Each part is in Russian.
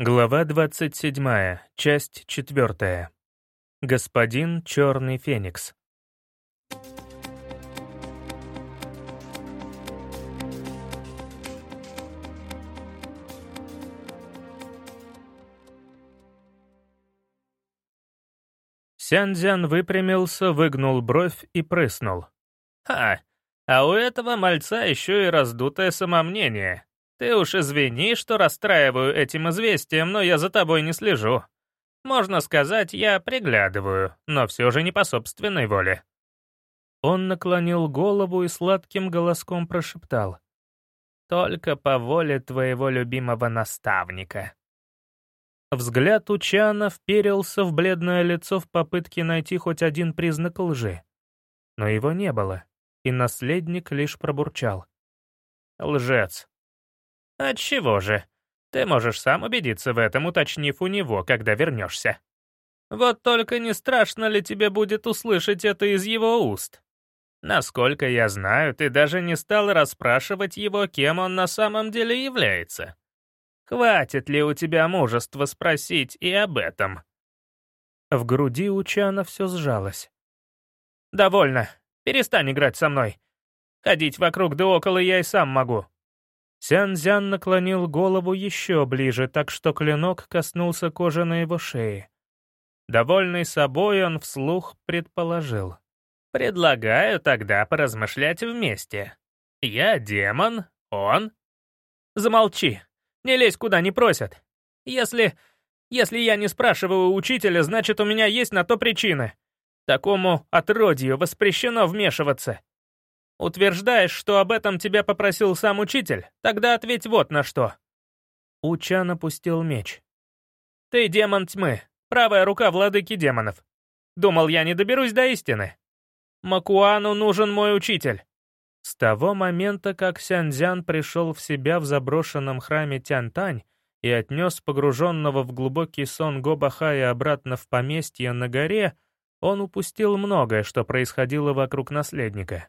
Глава 27, часть 4. Господин Черный Феникс. Сяньцзян выпрямился, выгнул бровь и прыснул. «Ха, а у этого мальца еще и раздутое самомнение. Ты уж извини, что расстраиваю этим известием, но я за тобой не слежу. Можно сказать, я приглядываю, но все же не по собственной воле». Он наклонил голову и сладким голоском прошептал. «Только по воле твоего любимого наставника». Взгляд Учана вперился в бледное лицо в попытке найти хоть один признак лжи. Но его не было, и наследник лишь пробурчал. «Лжец, «Отчего же? Ты можешь сам убедиться в этом, уточнив у него, когда вернешься. Вот только не страшно ли тебе будет услышать это из его уст? Насколько я знаю, ты даже не стал расспрашивать его, кем он на самом деле является. Хватит ли у тебя мужества спросить и об этом?» В груди у Чана все сжалось. «Довольно. Перестань играть со мной. Ходить вокруг да около я и сам могу. Сянзян наклонил голову еще ближе, так что клинок коснулся кожи на его шее. Довольный собой, он вслух предположил. «Предлагаю тогда поразмышлять вместе. Я демон, он...» «Замолчи. Не лезь куда не просят. Если... Если я не спрашиваю учителя, значит, у меня есть на то причины. Такому отродью воспрещено вмешиваться. Утверждаешь, что об этом тебя попросил сам учитель? Тогда ответь вот на что». Учан опустил меч. «Ты демон тьмы, правая рука владыки демонов. Думал, я не доберусь до истины. Макуану нужен мой учитель». С того момента, как Сяньцзян пришел в себя в заброшенном храме Тянтань и отнес погруженного в глубокий сон Гобахая обратно в поместье на горе, он упустил многое, что происходило вокруг наследника.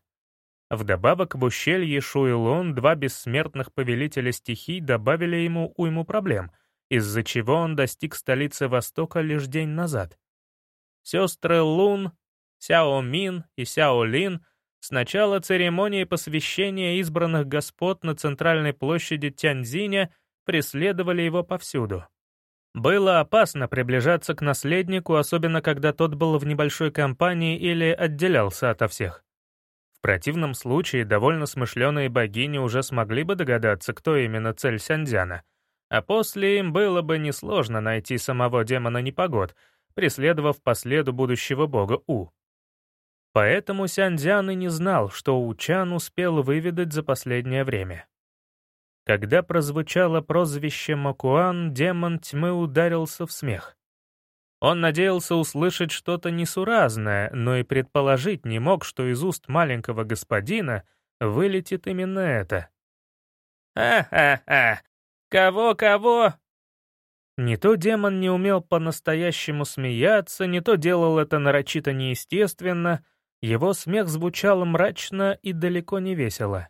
Вдобавок в ущелье Шуэлон два бессмертных повелителя стихий добавили ему уйму проблем, из-за чего он достиг столицы Востока лишь день назад. Сестры Лун, Сяо Мин и Сяо Лин с начала церемонии посвящения избранных господ на центральной площади Тяньзиня преследовали его повсюду. Было опасно приближаться к наследнику, особенно когда тот был в небольшой компании или отделялся ото всех. В противном случае довольно смышленые богини уже смогли бы догадаться, кто именно цель Сяндзяна, а после им было бы несложно найти самого демона непогод, преследовав по следу будущего бога У. Поэтому Сяндзян и не знал, что Учан успел выведать за последнее время. Когда прозвучало прозвище Макуан, демон тьмы ударился в смех. Он надеялся услышать что-то несуразное, но и предположить не мог, что из уст маленького господина вылетит именно это. «А-а-а! Кого-кого?» Не то демон не умел по-настоящему смеяться, не то делал это нарочито неестественно, его смех звучал мрачно и далеко не весело.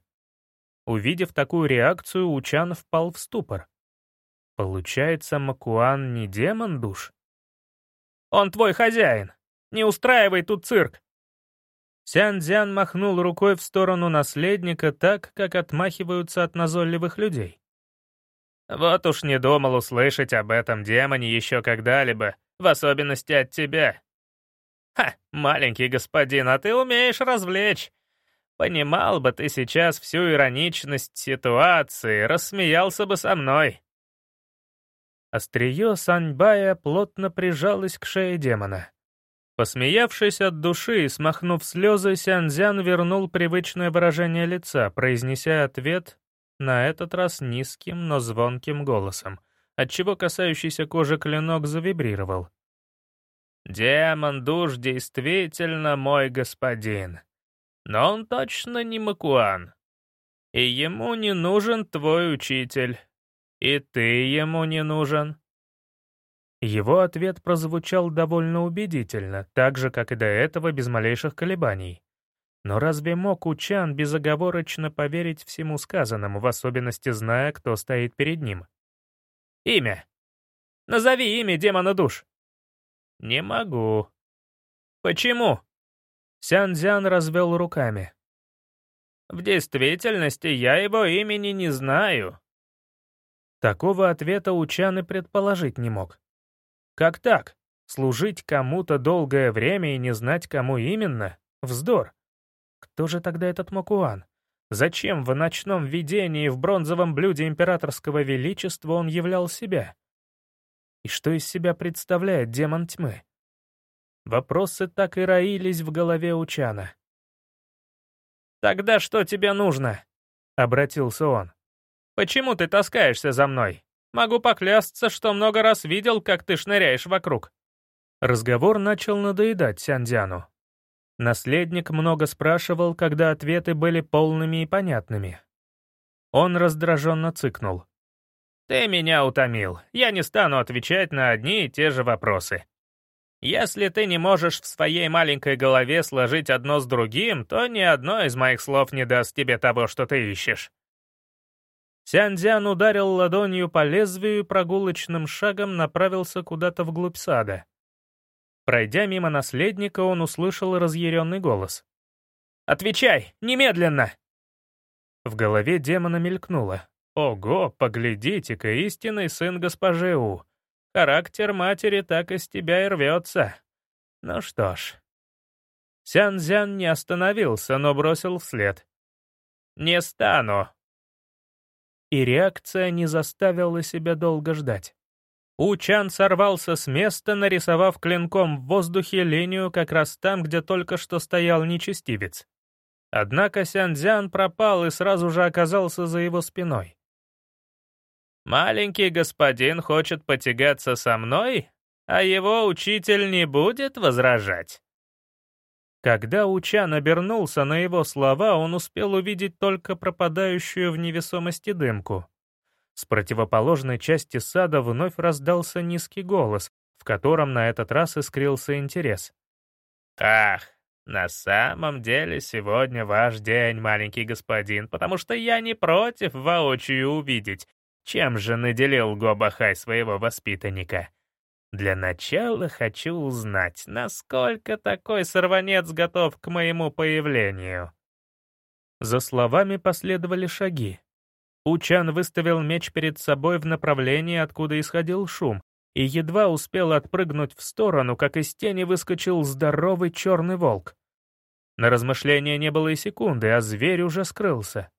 Увидев такую реакцию, Учан впал в ступор. Получается, Макуан не демон душ? Он твой хозяин. Не устраивай тут цирк!» Сян-Дзян махнул рукой в сторону наследника так, как отмахиваются от назойливых людей. «Вот уж не думал услышать об этом демоне еще когда-либо, в особенности от тебя. Ха, маленький господин, а ты умеешь развлечь. Понимал бы ты сейчас всю ироничность ситуации, рассмеялся бы со мной. Острие Саньбая плотно прижалось к шее демона. Посмеявшись от души и смахнув слезы, Сянзян вернул привычное выражение лица, произнеся ответ, на этот раз низким, но звонким голосом, отчего касающийся кожи клинок завибрировал. «Демон душ действительно мой господин, но он точно не Макуан, и ему не нужен твой учитель». «И ты ему не нужен?» Его ответ прозвучал довольно убедительно, так же, как и до этого, без малейших колебаний. Но разве мог Учан безоговорочно поверить всему сказанному, в особенности зная, кто стоит перед ним? «Имя. Назови имя демона душ». «Не могу». «Почему?» Сянзян развел руками. «В действительности я его имени не знаю». Такого ответа Учан и предположить не мог. Как так? Служить кому-то долгое время и не знать, кому именно? Вздор. Кто же тогда этот Макуан? Зачем в ночном видении в бронзовом блюде императорского величества он являл себя? И что из себя представляет демон тьмы? Вопросы так и роились в голове Учана. «Тогда что тебе нужно?» — обратился он. «Почему ты таскаешься за мной? Могу поклясться, что много раз видел, как ты шныряешь вокруг». Разговор начал надоедать Сяндзяну. Наследник много спрашивал, когда ответы были полными и понятными. Он раздраженно цыкнул. «Ты меня утомил. Я не стану отвечать на одни и те же вопросы. Если ты не можешь в своей маленькой голове сложить одно с другим, то ни одно из моих слов не даст тебе того, что ты ищешь». Сяндзян ударил ладонью по лезвию и прогулочным шагом направился куда-то вглубь сада. Пройдя мимо наследника, он услышал разъяренный голос. «Отвечай! Немедленно!» В голове демона мелькнуло. «Ого, поглядите-ка, истинный сын госпожи У. Характер матери так из тебя и рвется. Ну что ж. Сянзян не остановился, но бросил вслед. «Не стану». И реакция не заставила себя долго ждать. Учан сорвался с места, нарисовав клинком в воздухе линию как раз там, где только что стоял нечестивец. Однако Сянзян пропал и сразу же оказался за его спиной. Маленький господин хочет потягаться со мной, а его учитель не будет возражать. Когда Учан обернулся на его слова, он успел увидеть только пропадающую в невесомости дымку. С противоположной части сада вновь раздался низкий голос, в котором на этот раз искрился интерес. «Ах, на самом деле сегодня ваш день, маленький господин, потому что я не против воочию увидеть, чем же наделил Гобахай своего воспитанника? Для начала хочу узнать, насколько такой сорванец готов к моему появлению. За словами последовали шаги. Учан выставил меч перед собой в направлении, откуда исходил шум, и едва успел отпрыгнуть в сторону, как из тени выскочил здоровый черный волк. На размышление не было и секунды, а зверь уже скрылся.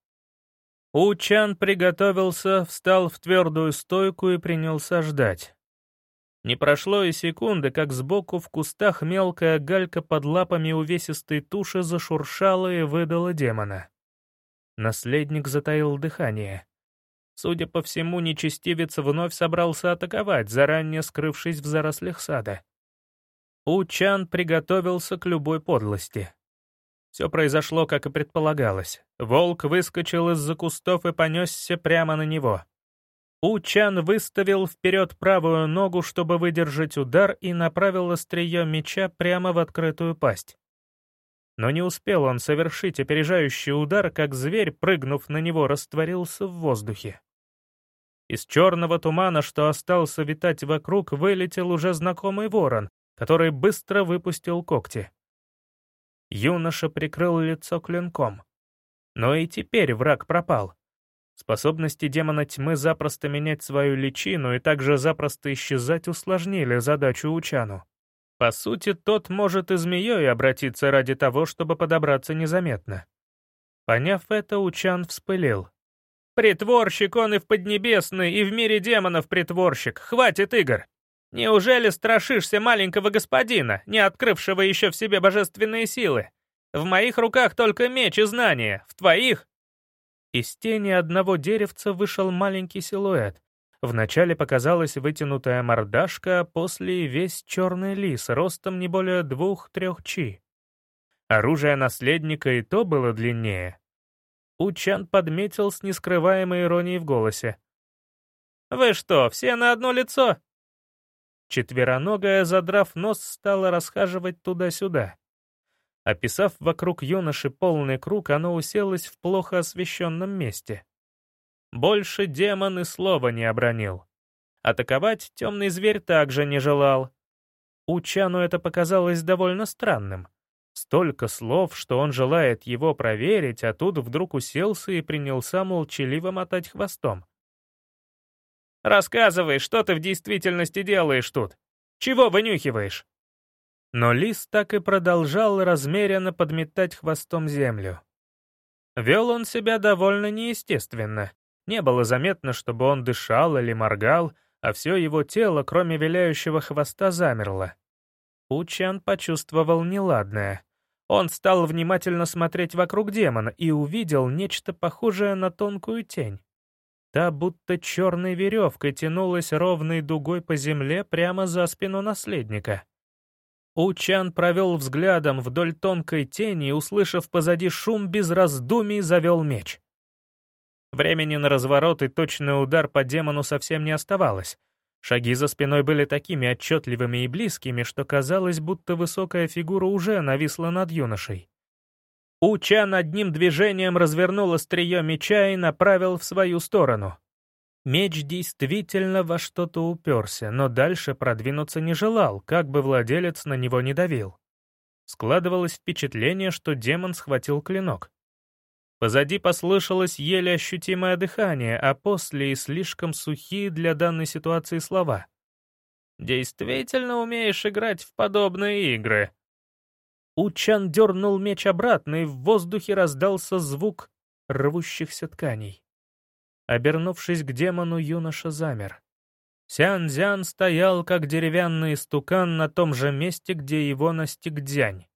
Учан приготовился, встал в твердую стойку и принялся ждать. Не прошло и секунды, как сбоку в кустах мелкая галька под лапами увесистой туши зашуршала и выдала демона. Наследник затаил дыхание. Судя по всему, нечестивец вновь собрался атаковать, заранее скрывшись в зарослях сада. Учан приготовился к любой подлости. Все произошло, как и предполагалось. Волк выскочил из-за кустов и понесся прямо на него. Учан выставил вперед правую ногу, чтобы выдержать удар, и направил острие меча прямо в открытую пасть. Но не успел он совершить опережающий удар, как зверь, прыгнув на него, растворился в воздухе. Из черного тумана, что остался витать вокруг, вылетел уже знакомый ворон, который быстро выпустил когти. Юноша прикрыл лицо клинком. Но и теперь враг пропал. Способности демона тьмы запросто менять свою личину и также запросто исчезать усложнили задачу Учану. По сути, тот может и змеей обратиться ради того, чтобы подобраться незаметно. Поняв это, Учан вспылил. «Притворщик он и в Поднебесной, и в мире демонов притворщик. Хватит игр! Неужели страшишься маленького господина, не открывшего еще в себе божественные силы? В моих руках только меч и знания, в твоих...» Из тени одного деревца вышел маленький силуэт. Вначале показалась вытянутая мордашка, а после весь черный лис, ростом не более двух-трех чи. Оружие наследника и то было длиннее. Учан подметил с нескрываемой иронией в голосе. «Вы что, все на одно лицо?» Четвероногая, задрав нос, стала расхаживать туда-сюда. Описав вокруг юноши полный круг, оно уселось в плохо освещенном месте. Больше демон и слова не обронил. Атаковать темный зверь также не желал. Учану это показалось довольно странным. Столько слов, что он желает его проверить, а тут вдруг уселся и принялся молчаливо мотать хвостом. «Рассказывай, что ты в действительности делаешь тут? Чего вынюхиваешь?» Но лис так и продолжал размеренно подметать хвостом землю. Вел он себя довольно неестественно. Не было заметно, чтобы он дышал или моргал, а все его тело, кроме виляющего хвоста, замерло. Учан почувствовал неладное. Он стал внимательно смотреть вокруг демона и увидел нечто похожее на тонкую тень. Та будто черной веревкой тянулась ровной дугой по земле прямо за спину наследника. Учан провел взглядом вдоль тонкой тени и, услышав позади шум, без раздумий завел меч. Времени на разворот и точный удар по демону совсем не оставалось. Шаги за спиной были такими отчетливыми и близкими, что казалось, будто высокая фигура уже нависла над юношей. Учан одним движением развернул острие меча и направил в свою сторону. Меч действительно во что-то уперся, но дальше продвинуться не желал, как бы владелец на него не давил. Складывалось впечатление, что демон схватил клинок. Позади послышалось еле ощутимое дыхание, а после и слишком сухие для данной ситуации слова. «Действительно умеешь играть в подобные игры?» Учан дернул меч обратно, и в воздухе раздался звук рвущихся тканей. Обернувшись к демону, юноша замер. Сян-Зян стоял, как деревянный стукан, на том же месте, где его настиг Дзянь.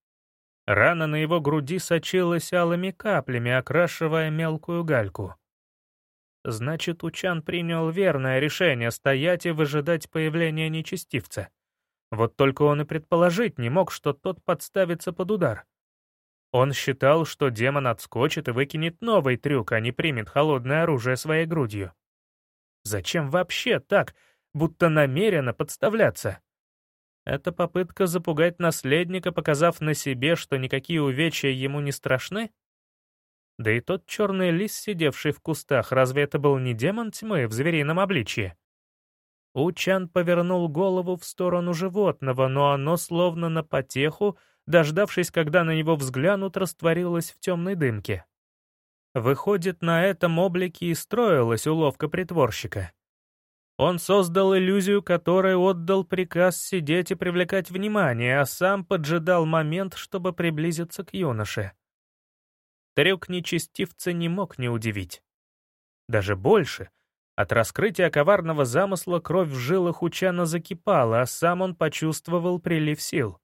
Рана на его груди сочилась алыми каплями, окрашивая мелкую гальку. Значит, Учан принял верное решение стоять и выжидать появления нечестивца. Вот только он и предположить не мог, что тот подставится под удар. Он считал, что демон отскочит и выкинет новый трюк, а не примет холодное оружие своей грудью. Зачем вообще так, будто намеренно подставляться? Это попытка запугать наследника, показав на себе, что никакие увечья ему не страшны? Да и тот черный лис, сидевший в кустах, разве это был не демон тьмы в зверином обличье? Учан повернул голову в сторону животного, но оно, словно на потеху, дождавшись, когда на него взглянут, растворилось в темной дымке. Выходит, на этом облике и строилась уловка притворщика. Он создал иллюзию, которой отдал приказ сидеть и привлекать внимание, а сам поджидал момент, чтобы приблизиться к юноше. Трюк нечестивца не мог не удивить. Даже больше. От раскрытия коварного замысла кровь в жилах Учана закипала, а сам он почувствовал прилив сил.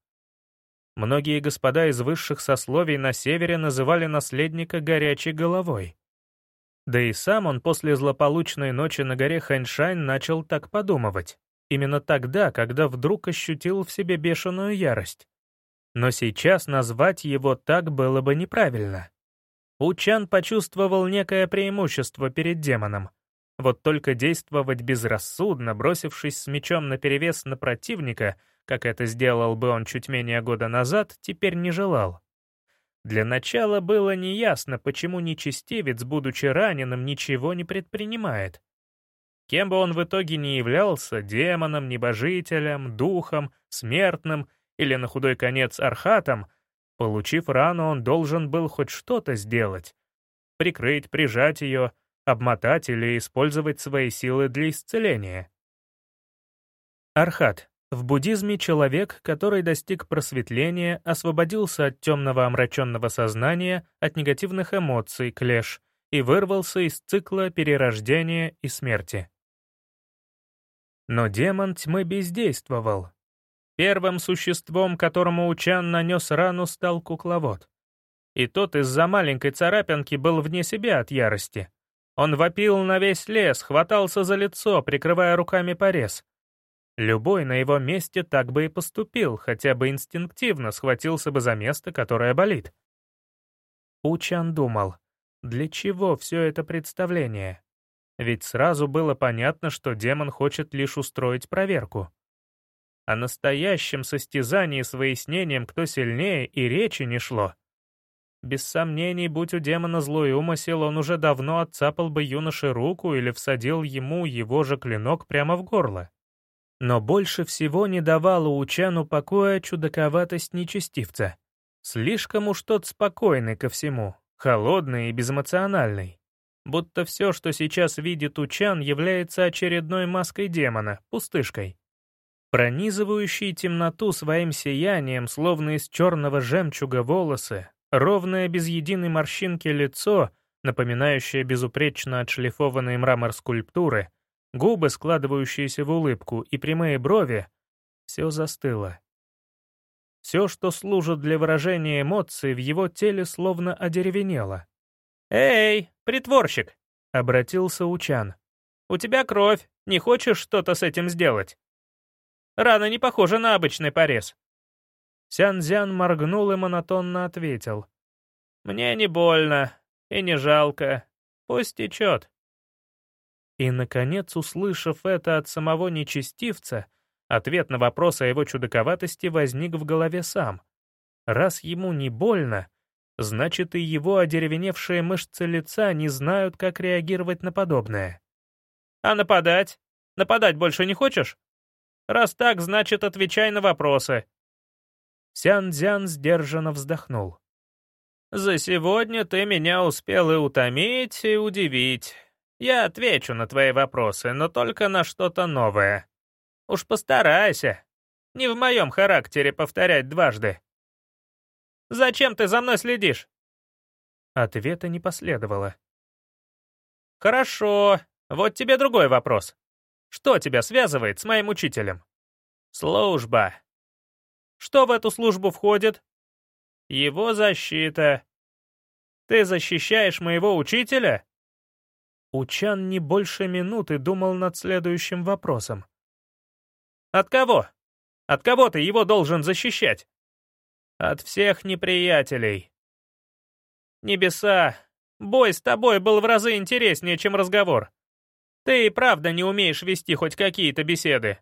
Многие господа из высших сословий на севере называли наследника горячей головой. Да и сам он после злополучной ночи на горе Ханьшань начал так подумывать. Именно тогда, когда вдруг ощутил в себе бешеную ярость. Но сейчас назвать его так было бы неправильно. Учан почувствовал некое преимущество перед демоном. Вот только действовать безрассудно, бросившись с мечом наперевес на противника — как это сделал бы он чуть менее года назад, теперь не желал. Для начала было неясно, почему нечестивец, будучи раненым, ничего не предпринимает. Кем бы он в итоге ни являлся, демоном, небожителем, духом, смертным или, на худой конец, архатом, получив рану, он должен был хоть что-то сделать. Прикрыть, прижать ее, обмотать или использовать свои силы для исцеления. Архат в буддизме человек, который достиг просветления, освободился от темного омраченного сознания, от негативных эмоций, клеш, и вырвался из цикла перерождения и смерти. Но демон тьмы бездействовал. Первым существом, которому Учан нанес рану, стал кукловод. И тот из-за маленькой царапинки был вне себя от ярости. Он вопил на весь лес, хватался за лицо, прикрывая руками порез, Любой на его месте так бы и поступил, хотя бы инстинктивно схватился бы за место, которое болит. Учан думал, для чего все это представление? Ведь сразу было понятно, что демон хочет лишь устроить проверку. О настоящем состязании с выяснением, кто сильнее, и речи не шло. Без сомнений, будь у демона злой умысел, он уже давно отцапал бы юноше руку или всадил ему его же клинок прямо в горло. Но больше всего не давала Учану покоя чудаковатость нечестивца. Слишком уж тот спокойный ко всему, холодный и безэмоциональный. Будто все, что сейчас видит Учан, является очередной маской демона, пустышкой. Пронизывающий темноту своим сиянием, словно из черного жемчуга волосы, ровное без единой морщинки лицо, напоминающее безупречно отшлифованные мрамор скульптуры, губы, складывающиеся в улыбку, и прямые брови — все застыло. Все, что служит для выражения эмоций, в его теле словно одеревенело. «Эй, притворщик!» — обратился Учан. «У тебя кровь, не хочешь что-то с этим сделать?» «Рана не похожа на обычный порез». Сянзян моргнул и монотонно ответил. «Мне не больно и не жалко. Пусть течет». И, наконец, услышав это от самого нечестивца, ответ на вопрос о его чудаковатости возник в голове сам. Раз ему не больно, значит и его одеревеневшие мышцы лица не знают, как реагировать на подобное. «А нападать? Нападать больше не хочешь? Раз так, значит, отвечай на вопросы». Сян-Дзян сдержанно вздохнул. «За сегодня ты меня успел и утомить, и удивить. Я отвечу на твои вопросы, но только на что-то новое. Уж постарайся. Не в моем характере повторять дважды. Зачем ты за мной следишь?» Ответа не последовало. «Хорошо. Вот тебе другой вопрос. Что тебя связывает с моим учителем?» «Служба. Что в эту службу входит?» «Его защита. Ты защищаешь моего учителя?» Учан не больше минуты думал над следующим вопросом. «От кого? От кого ты его должен защищать?» «От всех неприятелей». «Небеса, бой с тобой был в разы интереснее, чем разговор. Ты и правда не умеешь вести хоть какие-то беседы».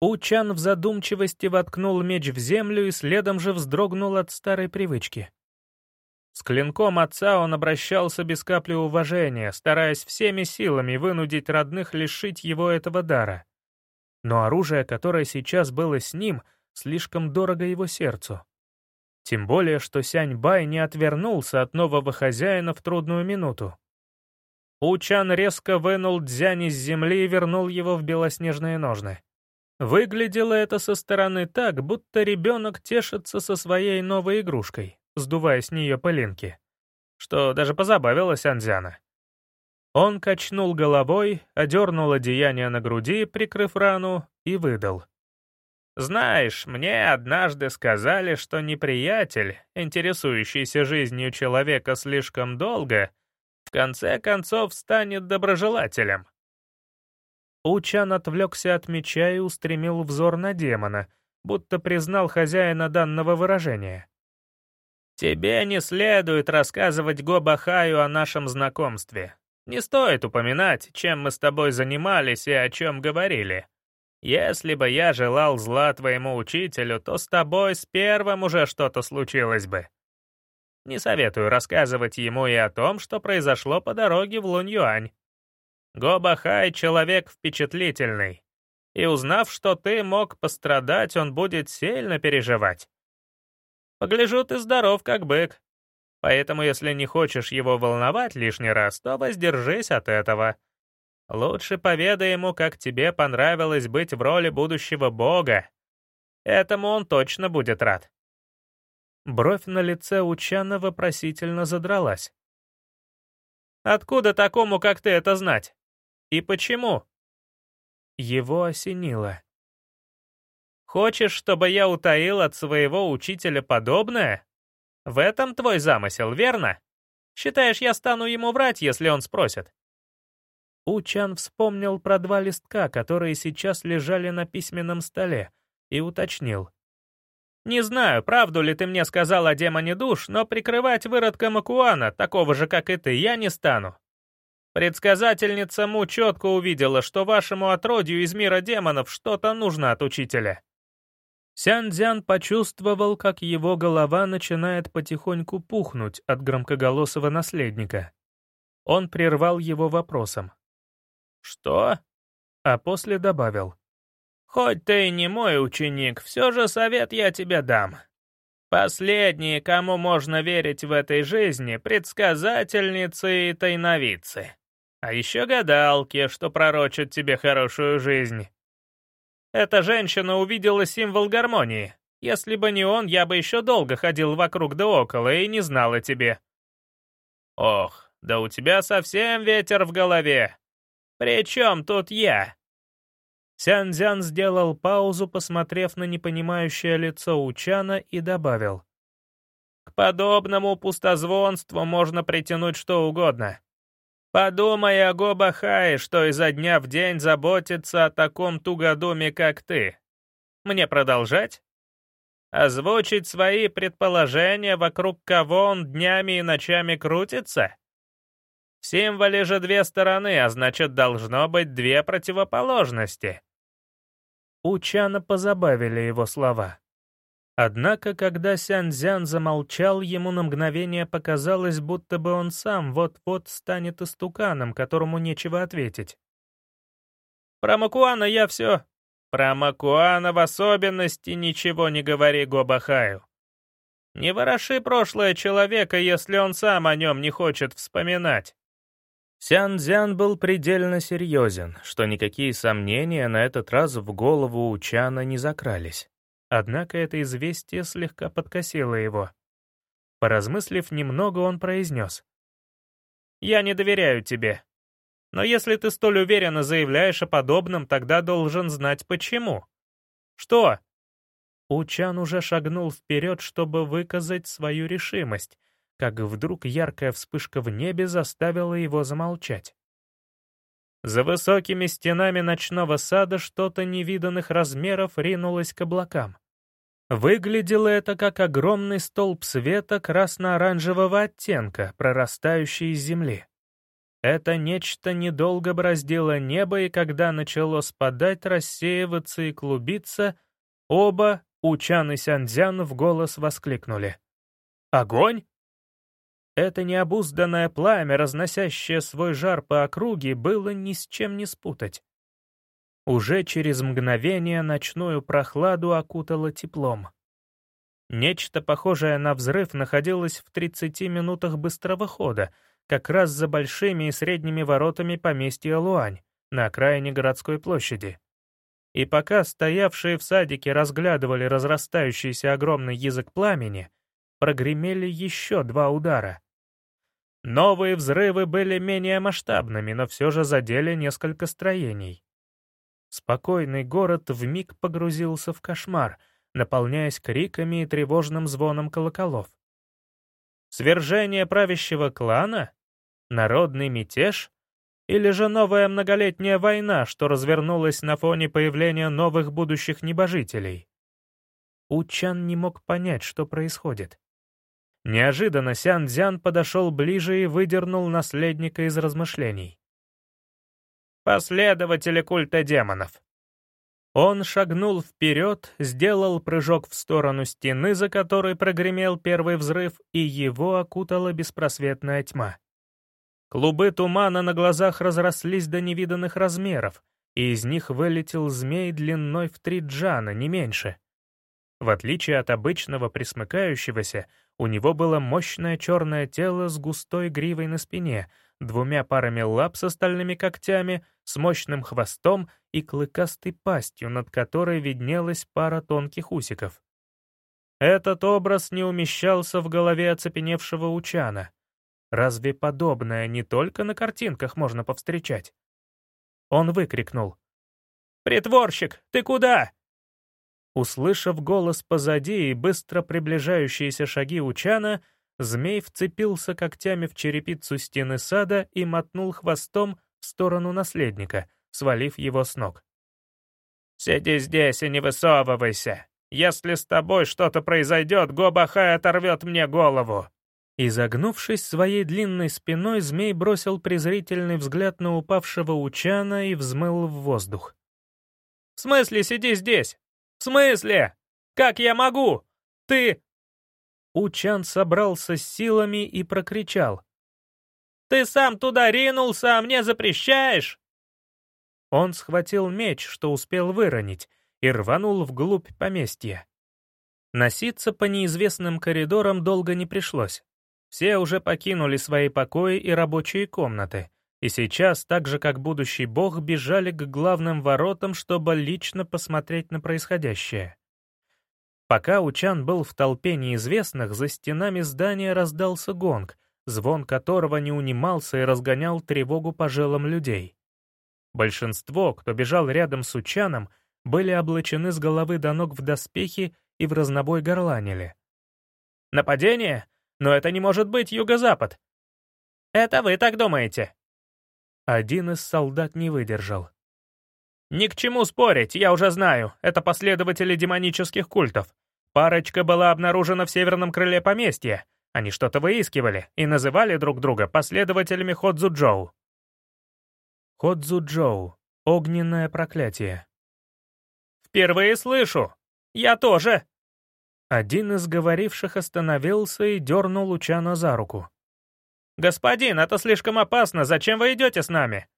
Учан в задумчивости воткнул меч в землю и следом же вздрогнул от старой привычки. С клинком отца он обращался без капли уважения, стараясь всеми силами вынудить родных лишить его этого дара. Но оружие, которое сейчас было с ним, слишком дорого его сердцу. Тем более, что Сянь-Бай не отвернулся от нового хозяина в трудную минуту. Учан резко вынул дзянь из земли и вернул его в белоснежные ножны. Выглядело это со стороны так, будто ребенок тешится со своей новой игрушкой сдувая с нее пылинки, что даже позабавило Сянзяна. Он качнул головой, одернул одеяние на груди, прикрыв рану, и выдал. «Знаешь, мне однажды сказали, что неприятель, интересующийся жизнью человека слишком долго, в конце концов станет доброжелателем». Учан отвлекся от меча и устремил взор на демона, будто признал хозяина данного выражения. «Тебе не следует рассказывать Гобахаю о нашем знакомстве. Не стоит упоминать, чем мы с тобой занимались и о чем говорили. Если бы я желал зла твоему учителю, то с тобой с первым уже что-то случилось бы. Не советую рассказывать ему и о том, что произошло по дороге в Лунь-Юань. Гобахай — человек впечатлительный, и узнав, что ты мог пострадать, он будет сильно переживать. Погляжу, ты здоров, как бык. Поэтому, если не хочешь его волновать лишний раз, то воздержись от этого. Лучше поведай ему, как тебе понравилось быть в роли будущего бога. Этому он точно будет рад». Бровь на лице Учана вопросительно задралась. «Откуда такому, как ты, это знать? И почему?» Его осенило. Хочешь, чтобы я утаил от своего учителя подобное? В этом твой замысел, верно? Считаешь, я стану ему врать, если он спросит?» Учан вспомнил про два листка, которые сейчас лежали на письменном столе, и уточнил. «Не знаю, правду ли ты мне сказал о демоне душ, но прикрывать выродка Макуана, такого же, как и ты, я не стану. Предсказательница Му четко увидела, что вашему отродью из мира демонов что-то нужно от учителя. Сян-Дзян почувствовал, как его голова начинает потихоньку пухнуть от громкоголосого наследника. Он прервал его вопросом. «Что?» А после добавил. «Хоть ты и не мой ученик, все же совет я тебе дам. Последние, кому можно верить в этой жизни, предсказательницы и тайновицы. А еще гадалки, что пророчат тебе хорошую жизнь. Эта женщина увидела символ гармонии. Если бы не он, я бы еще долго ходил вокруг да около и не знал о тебе. Ох, да у тебя совсем ветер в голове. При чем тут я? Сянзян сделал паузу, посмотрев на непонимающее лицо Учана, и добавил. «К подобному пустозвонству можно притянуть что угодно. Подумай о Гобахае, что изо дня в день заботится о таком тугодуме, как ты. Мне продолжать? Озвучить свои предположения, вокруг кого он днями и ночами крутится? В символе же две стороны, а значит, должно быть две противоположности. У Чана позабавили его слова. Однако, когда Сяньцзян замолчал, ему на мгновение показалось, будто бы он сам вот-вот станет истуканом, которому нечего ответить. «Про Макуана я все. Про Макуана в особенности ничего не говори Гобахаю. Не вороши прошлое человека, если он сам о нем не хочет вспоминать». Сян-Дзян был предельно серьезен, что никакие сомнения на этот раз в голову у Чана не закрались. Однако это известие слегка подкосило его. Поразмыслив немного, он произнес. «Я не доверяю тебе. Но если ты столь уверенно заявляешь о подобном, тогда должен знать почему. Что?» Учан уже шагнул вперед, чтобы выказать свою решимость, как вдруг яркая вспышка в небе заставила его замолчать. За высокими стенами ночного сада что-то невиданных размеров ринулось к облакам. Выглядело это как огромный столб света красно-оранжевого оттенка, прорастающий из земли. Это нечто недолго бороздило небо, и когда начало спадать, рассеиваться и клубиться, оба, Учан и Сяньцзян, в голос воскликнули. «Огонь?» Это необузданное пламя, разносящее свой жар по округе, было ни с чем не спутать. Уже через мгновение ночную прохладу окутало теплом. Нечто похожее на взрыв находилось в 30 минутах быстрого хода, как раз за большими и средними воротами поместья Луань, на окраине городской площади. И пока стоявшие в садике разглядывали разрастающийся огромный язык пламени, прогремели еще два удара. Новые взрывы были менее масштабными, но все же задели несколько строений. Спокойный город вмиг погрузился в кошмар, наполняясь криками и тревожным звоном колоколов. Свержение правящего клана? Народный мятеж? Или же новая многолетняя война, что развернулась на фоне появления новых будущих небожителей? Учан не мог понять, что происходит. Неожиданно Сян Цзян подошел ближе и выдернул наследника из размышлений. «Последователи культа демонов». Он шагнул вперед, сделал прыжок в сторону стены, за которой прогремел первый взрыв, и его окутала беспросветная тьма. Клубы тумана на глазах разрослись до невиданных размеров, и из них вылетел змей длиной в три джана, не меньше. В отличие от обычного присмыкающегося, у него было мощное черное тело с густой гривой на спине, двумя парами лап с остальными когтями, с мощным хвостом и клыкастой пастью, над которой виднелась пара тонких усиков. Этот образ не умещался в голове оцепеневшего Учана. Разве подобное не только на картинках можно повстречать? Он выкрикнул. «Притворщик, ты куда?» Услышав голос позади и быстро приближающиеся шаги Учана, змей вцепился когтями в черепицу стены сада и мотнул хвостом в сторону наследника, свалив его с ног. «Сиди здесь и не высовывайся. Если с тобой что-то произойдет, Гобахай оторвет мне голову». Изогнувшись своей длинной спиной, змей бросил презрительный взгляд на упавшего Учана и взмыл в воздух. «В смысле сиди здесь? «В смысле?» Как я могу? Ты...» Учан собрался с силами и прокричал. «Ты сам туда ринулся, а мне запрещаешь?» Он схватил меч, что успел выронить, и рванул вглубь поместья. Носиться по неизвестным коридорам долго не пришлось. Все уже покинули свои покои и рабочие комнаты, и сейчас, так же как будущий бог, бежали к главным воротам, чтобы лично посмотреть на происходящее. Пока Учан был в толпе неизвестных, за стенами здания раздался гонг, звон которого не унимался и разгонял тревогу по жилам людей. Большинство, кто бежал рядом с Учаном, были облачены с головы до ног в доспехи и в разнобой горланили. «Нападение? Но это не может быть юго-запад!» «Это вы так думаете?» Один из солдат не выдержал. «Ни к чему спорить, я уже знаю, это последователи демонических культов. Парочка была обнаружена в северном крыле поместья. Они что-то выискивали и называли друг друга последователями Ходзу-Джоу». Ходзу-Джоу. Огненное проклятие. «Впервые слышу! Я тоже!» Один из говоривших остановился и дернул Лучана за руку. «Господин, это слишком опасно, зачем вы идете с нами?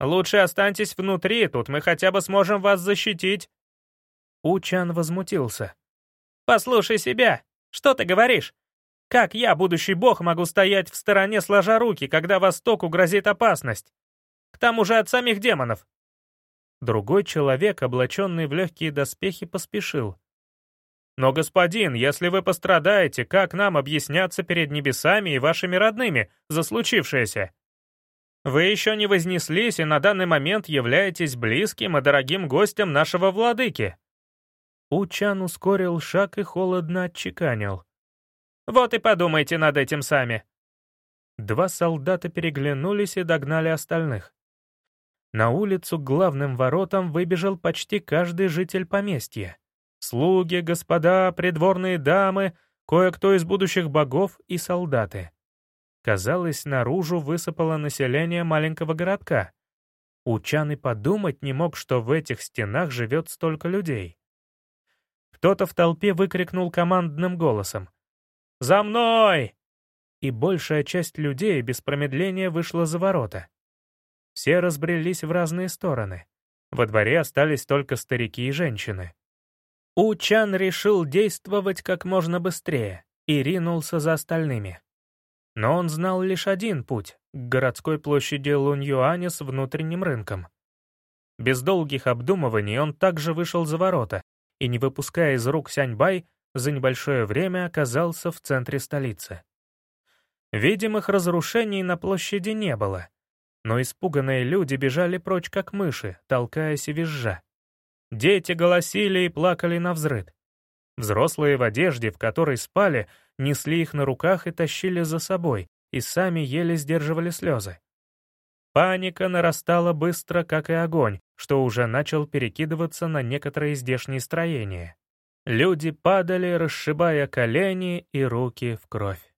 Лучше останьтесь внутри, тут мы хотя бы сможем вас защитить». Учан возмутился. «Послушай себя, что ты говоришь? Как я, будущий бог, могу стоять в стороне сложа руки, когда Востоку грозит опасность? К тому же от самих демонов». Другой человек, облаченный в легкие доспехи, поспешил. Но, господин, если вы пострадаете, как нам объясняться перед небесами и вашими родными за случившееся? Вы еще не вознеслись и на данный момент являетесь близким и дорогим гостем нашего владыки». Учан ускорил шаг и холодно отчеканил. «Вот и подумайте над этим сами». Два солдата переглянулись и догнали остальных. На улицу к главным воротам выбежал почти каждый житель поместья. Слуги, господа, придворные дамы, кое-кто из будущих богов и солдаты. Казалось, наружу высыпало население маленького городка. Учан и подумать не мог, что в этих стенах живет столько людей. Кто-то в толпе выкрикнул командным голосом. «За мной!» И большая часть людей без промедления вышла за ворота. Все разбрелись в разные стороны. Во дворе остались только старики и женщины. Учан решил действовать как можно быстрее и ринулся за остальными. Но он знал лишь один путь — к городской площади Луньюаня с внутренним рынком. Без долгих обдумываний он также вышел за ворота и, не выпуская из рук Сяньбай, за небольшое время оказался в центре столицы. Видимых разрушений на площади не было, но испуганные люди бежали прочь как мыши, толкаясь и визжа. Дети голосили и плакали на взрыд. Взрослые в одежде, в которой спали, несли их на руках и тащили за собой, и сами еле сдерживали слезы. Паника нарастала быстро, как и огонь, что уже начал перекидываться на некоторые здешние строения. Люди падали, расшибая колени и руки в кровь.